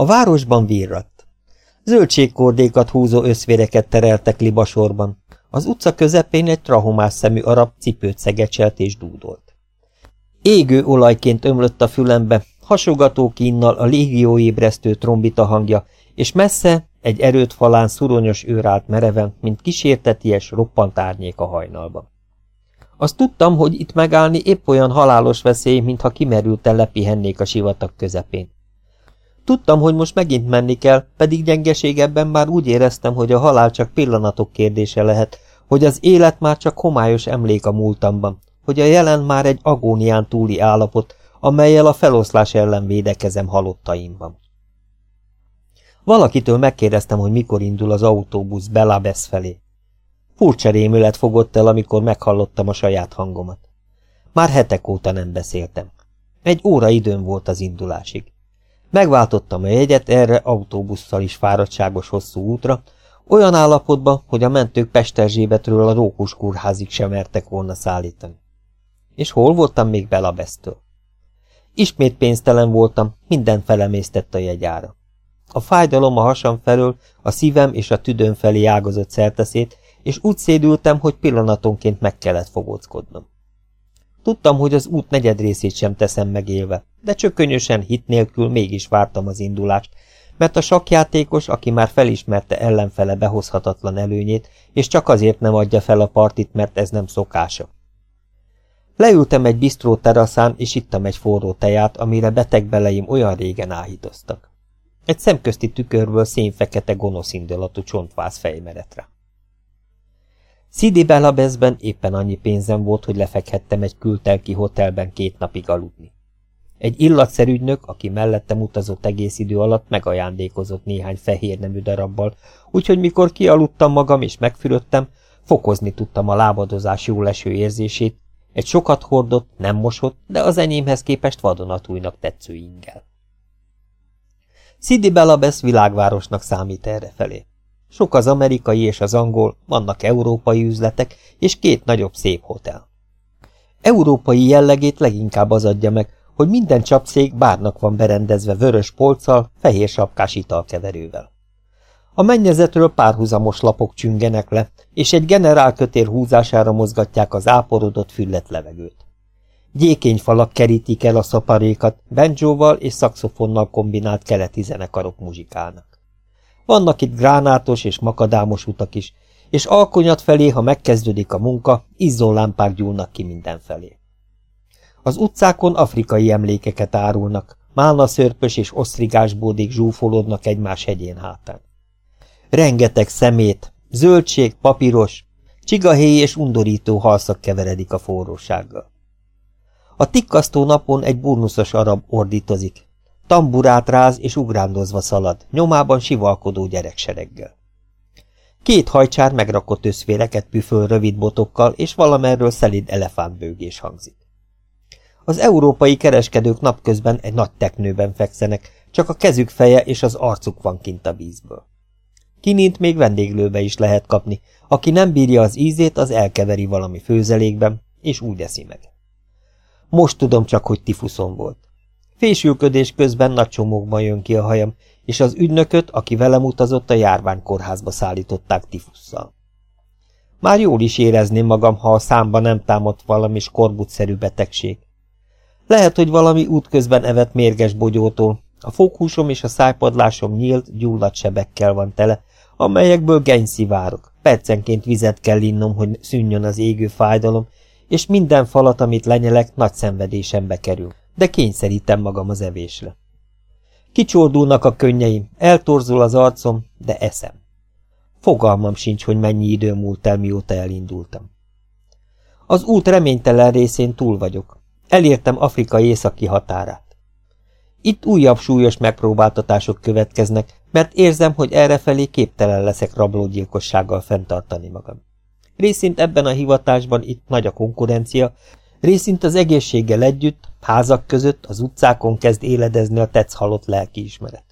A városban virradt. Zöldségkordékat húzó összvéreket tereltek libasorban. Az utca közepén egy trahomás szemű arab cipőt szegecselt és dúdolt. Égő olajként ömlött a fülembe, hasogató kínnal a légióébresztő trombita hangja, és messze egy erőt falán szuronyos őr állt mereven, mint kísérteties, roppant árnyék a hajnalban. Azt tudtam, hogy itt megállni épp olyan halálos veszély, mintha kimerülten lepihennék a sivatag közepén. Tudtam, hogy most megint menni kell, pedig gyengeségebben már úgy éreztem, hogy a halál csak pillanatok kérdése lehet, hogy az élet már csak homályos emlék a múltamban, hogy a jelen már egy agónián túli állapot, amelyel a feloszlás ellen védekezem halottaimban. Valakitől megkérdeztem, hogy mikor indul az autóbusz Belabesz felé. Furcsa rémület fogott el, amikor meghallottam a saját hangomat. Már hetek óta nem beszéltem. Egy óra időm volt az indulásig. Megváltottam a jegyet erre autóbusszal is fáradtságos hosszú útra, olyan állapotban, hogy a mentők Pesterzsébetről a Rókus kórházig sem mertek volna szállítani. És hol voltam még Belabesztől? Ismét pénztelen voltam, minden felemésztett a jegyára. A fájdalom a hasam felől, a szívem és a tüdőm felé ágazott szerteszét, és úgy szédültem, hogy pillanatonként meg kellett fogóckodnom. Tudtam, hogy az út negyed részét sem teszem megélve, de csökönyösen hit nélkül mégis vártam az indulást, mert a sakjátékos, aki már felismerte ellenfele behozhatatlan előnyét, és csak azért nem adja fel a partit, mert ez nem szokása. Leültem egy bistró teraszán, és ittam egy forró teját, amire beteg beleim olyan régen áhítoztak. Egy szemközti tükörből szénfekete gonosz indulatú csontváz fejmeretre. Szidi Belabezben éppen annyi pénzem volt, hogy lefekhettem egy kültelki hotelben két napig aludni. Egy illatszerügynök, aki mellettem utazott egész idő alatt, megajándékozott néhány fehér nemű darabbal, úgyhogy mikor kialudtam magam és megfürödtem, fokozni tudtam a lábadozás jó leső érzését, egy sokat hordott, nem mosott, de az enyémhez képest vadonatújnak tetsző ingel. Sidi Belabesz világvárosnak számít errefelé. Sok az amerikai és az angol, vannak európai üzletek, és két nagyobb szép hotel. Európai jellegét leginkább az adja meg, hogy minden csapszék bárnak van berendezve vörös polccal, fehér sapkás italkeverővel. A mennyezetről párhuzamos lapok csüngenek le, és egy generálkötér húzására mozgatják az áporodott füllet levegőt. Gyékény falak kerítik el a szaparékat, benjóval és szakszofonnal kombinált keleti zenekarok muzsikálnak. Vannak itt gránátos és makadámos utak is, és alkonyat felé, ha megkezdődik a munka, izzólámpák gyúlnak ki mindenfelé. Az utcákon afrikai emlékeket árulnak, málna szörpös és osztrigás bódék zsúfolódnak egymás hegyén hátán. Rengeteg szemét, zöldség, papíros, csigahéj és undorító halszak keveredik a forrósággal. A tikkasztó napon egy burnuszos arab ordítozik, tamburát ráz és ugrándozva szalad, nyomában sivalkodó gyereksereggel. Két hajcsár megrakott összféreket püföl rövid botokkal, és valamerről szelid elefántbőgés hangzik. Az európai kereskedők napközben egy nagy teknőben fekszenek, csak a kezük feje és az arcuk van kint a vízből. Kinint még vendéglőbe is lehet kapni, aki nem bírja az ízét, az elkeveri valami főzelékben, és úgy eszi meg. Most tudom csak, hogy tifuszom volt. Fésülködés közben nagy csomókban jön ki a hajam, és az ügynököt, aki velem utazott, a járványkórházba szállították tifusszal. Már jól is érezném magam, ha a számba nem támadt valami skorbutszerű betegség. Lehet, hogy valami útközben evett mérges bogyótól, a foghúsom és a szájpadlásom nyílt, gyulladt sebekkel van tele, amelyekből geny szivárok. Percenként vizet kell innom, hogy szűnjön az égő fájdalom, és minden falat, amit lenyelek, nagy szenvedésembe kerül de kényszerítem magam az evésre. Kicsordulnak a könnyeim, eltorzul az arcom, de eszem. Fogalmam sincs, hogy mennyi idő múlt el, mióta elindultam. Az út reménytelen részén túl vagyok. Elértem Afrika északi határát. Itt újabb súlyos megpróbáltatások következnek, mert érzem, hogy errefelé képtelen leszek rablógyilkossággal fenntartani magam. Részint ebben a hivatásban itt nagy a konkurencia, részint az egészséggel együtt, házak között, az utcákon kezd éledezni a tetsz halott lelkiismeret.